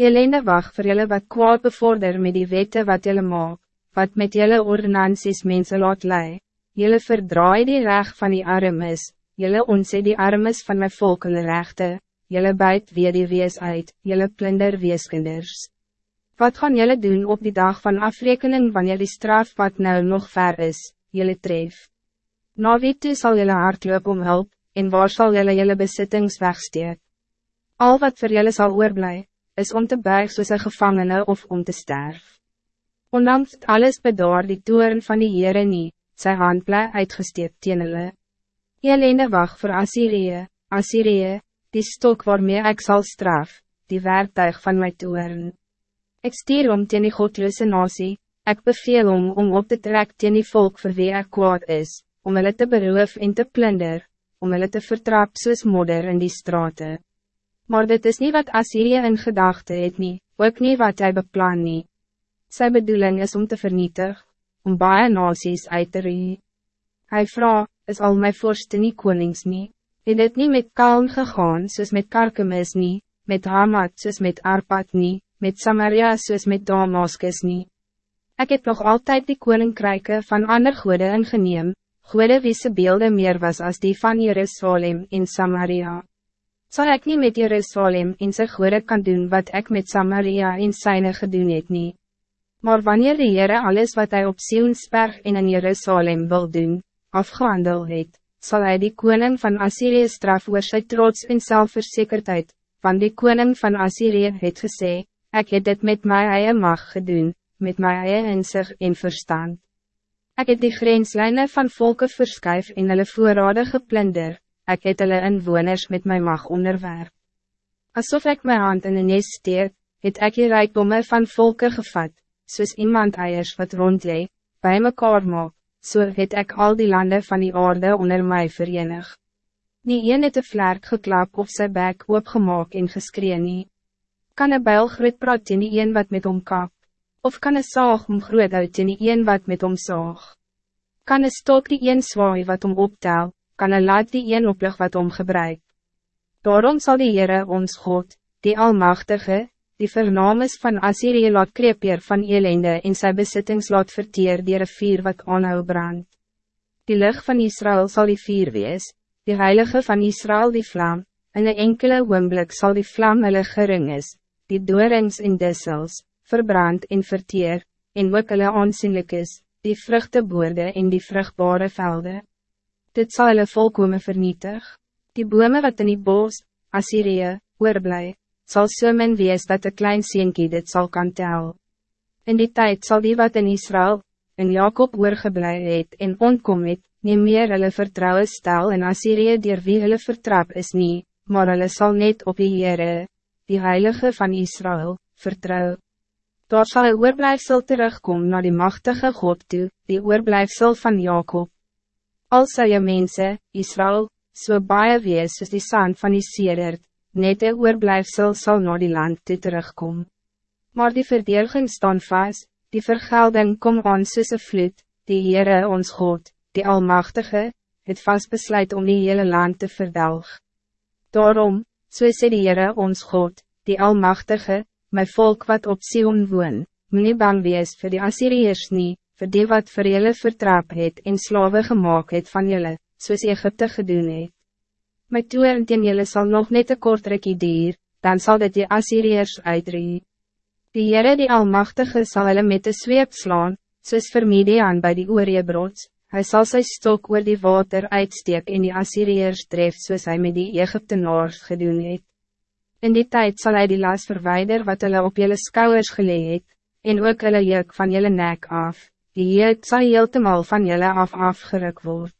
Jelene wacht voor jullie wat kwaad bevorder met die wette wat jullie maak, wat met jullie ordonanties mensen laat lei. Jullie verdraai die recht van die armes, jullie onse die armes van mijn volk hulle rechte, jullie buit weer die wees uit, jullie plunder weeskinders. Wat gaan jullie doen op die dag van afrekening wanneer die straf wat nou nog ver is, jullie tref? Na wie toe sal jullie hardloop om hulp, en waar zal jullie jullie besittings wegsteek? Al wat voor jullie zal oorblij, is om te buig soos een gevangene of om te sterf. Ondanks alles bedaar die toeren van die Heere nie, sy hand bly uitgesteek teen hulle. Jelene wacht voor Assyrië, Assyrië, die stok waarmee ik zal straf, die werktuig van mijn toeren. Ik stier om teen die godloose nasie, ik beveel om om op te trek teen die volk vir wie ek kwaad is, om hulle te beroof en te plunder, om hulle te vertrap soos modder in die straten. Maar dit is niet wat Assyrië in gedachte het nie, ook niet wat hij beplan nie. Sy bedoeling is om te vernietig, om baie nasies uit te ree. Hy vraag, is al my vorste nie konings nie, het dit nie met kalm gegaan soos met Karkemis nie, met Hamad soos met Arpad nie, met Samaria soos met Damascus nie. Ek het nog altijd die koninkryke van ander goede ingeneem, goede wie se beelde meer was als die van Jerusalem in Samaria zal ik niet met Jerusalem in zijn goede kan doen wat ik met Samaria in zijn gedoen het niet. Maar wanneer de Heere alles wat hij op Sionsberg in in Jerusalem wil doen, afgehandel het, zal hij die koning van Assyrië straf oor sy trots en zelfverzekerdheid, van die koning van Assyrië het gesê, ik het dit met my eie mag gedoen, met my eie inzicht en verstand. Ik het die grenslijnen van volken verskuif en hulle voorrade geplunder, ik het hulle inwoners met mijn mag onderwerp. Alsof ik mijn hand in een nest steek, het ek die rijkdomme van volken gevat, soos iemand eiers wat rondlee, bij mekaar maak, so het ek al die landen van die aarde onder mij verenig. Nie een het een vlerk geklap of sy bek oopgemaak en geskree nie. Kan een bijl groot praat in die een wat met hom kap, of kan een saag om groot uit in die een wat met hom saag? Kan een stok die een zwaai wat om optel, kan een laat die een oplig wat omgebruik. Daarom zal die Heere ons God, die Almachtige, die vernames van Assyrië laat kreepeer van elende en sy besittings laat verteer dier een vier wat aanhou brand. Die lucht van Israël zal die vier wees, die heilige van Israël die vlam, en een enkele oomblik zal die vlam hulle gering is, die doorings en dissels, verbrand en verteer, en ook hulle aansienlik is, die vruchteboorde en die vruchtbare velden dit zal hulle volkome vernietig. Die bome wat in die bos, Assyrië, oorblij, zal so min wees dat de klein sienkie dit zal kan tel. In die tijd zal die wat in Israël, in Jacob oorgeblij het en onkom het, nie meer hulle vertrouwen stel en Assyrië dier wie hulle vertrap is nie, maar hulle sal net op die Heere, die Heilige van Israël, vertrouw. Daar zal een oorblijfsel terugkom naar die machtige God toe, die oorblijfsel van Jacob. Al sal je mense, Israël, so baie wees soos die sand van die sedert, net een oorblijfsel sal na die land toe terugkom. Maar die verdediging staan vast, die vergelding kom aan soos een vloed, die Heere ons God, die Almachtige, het vast besluit om die hele land te verdelg. Daarom, so sê die Heere ons God, die Almachtige, my volk wat op Sion woon, moet nie bang wees vir die Assyriërs nie, voor die wat vir julle vertrap het en slawe gemaakt het van julle, soos Egypte gedoen het. My toeren teen julle sal nog net een kort rikkie dier, dan zal dit die Assyriërs uitree. Die Heere die Almachtige zal hulle met de zweep slaan, soos vir Midian by die Oorjebrots, hy sal sy stok oor die water uitsteek en die Assyriërs tref soos hy met die Egyptenaars gedoen het. In die tijd zal hij die las verwijder wat hulle op julle skouwers geleid en ook hulle juk van julle nek af die jeuk sal heeltemal van julle af afgeruk word.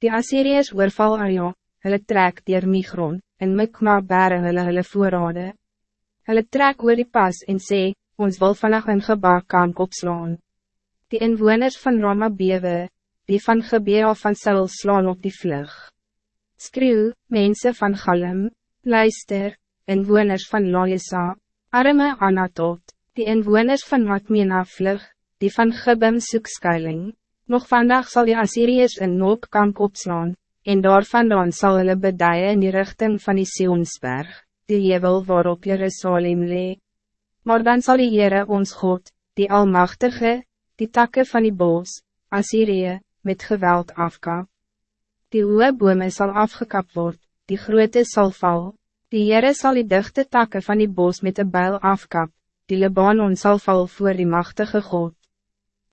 Die Assyriërs oorval Arjo, hulle trek dier Migron, en Mikma bere hulle hulle voorrade. Hulle trek oor die pas en sê, ons wil vannacht in gebak kan opslaan. Die inwoners van Rama bewe, die van Gebea van Saul slaan op die vlug. Skreeuw, mensen van Galem, luister, inwoners van Loisa, arme Anatot, die inwoners van Matmina vlug, die van Gebem soek skuiling. Nog vandaag zal die Assyriërs in Noopkamp opslaan, en daar vandaan sal hulle bedie in die richting van die Sionsberg, die jebel waarop Jerusalem lee. Maar dan zal die Heere ons God, die Almachtige, die takken van die bos, Assyrië, met geweld afkap. Die hoge bome zal afgekapt worden, die grote zal val. Die Heere zal die dichte takken van die bos met de bijl afkap, die Libanon zal val voor die machtige God.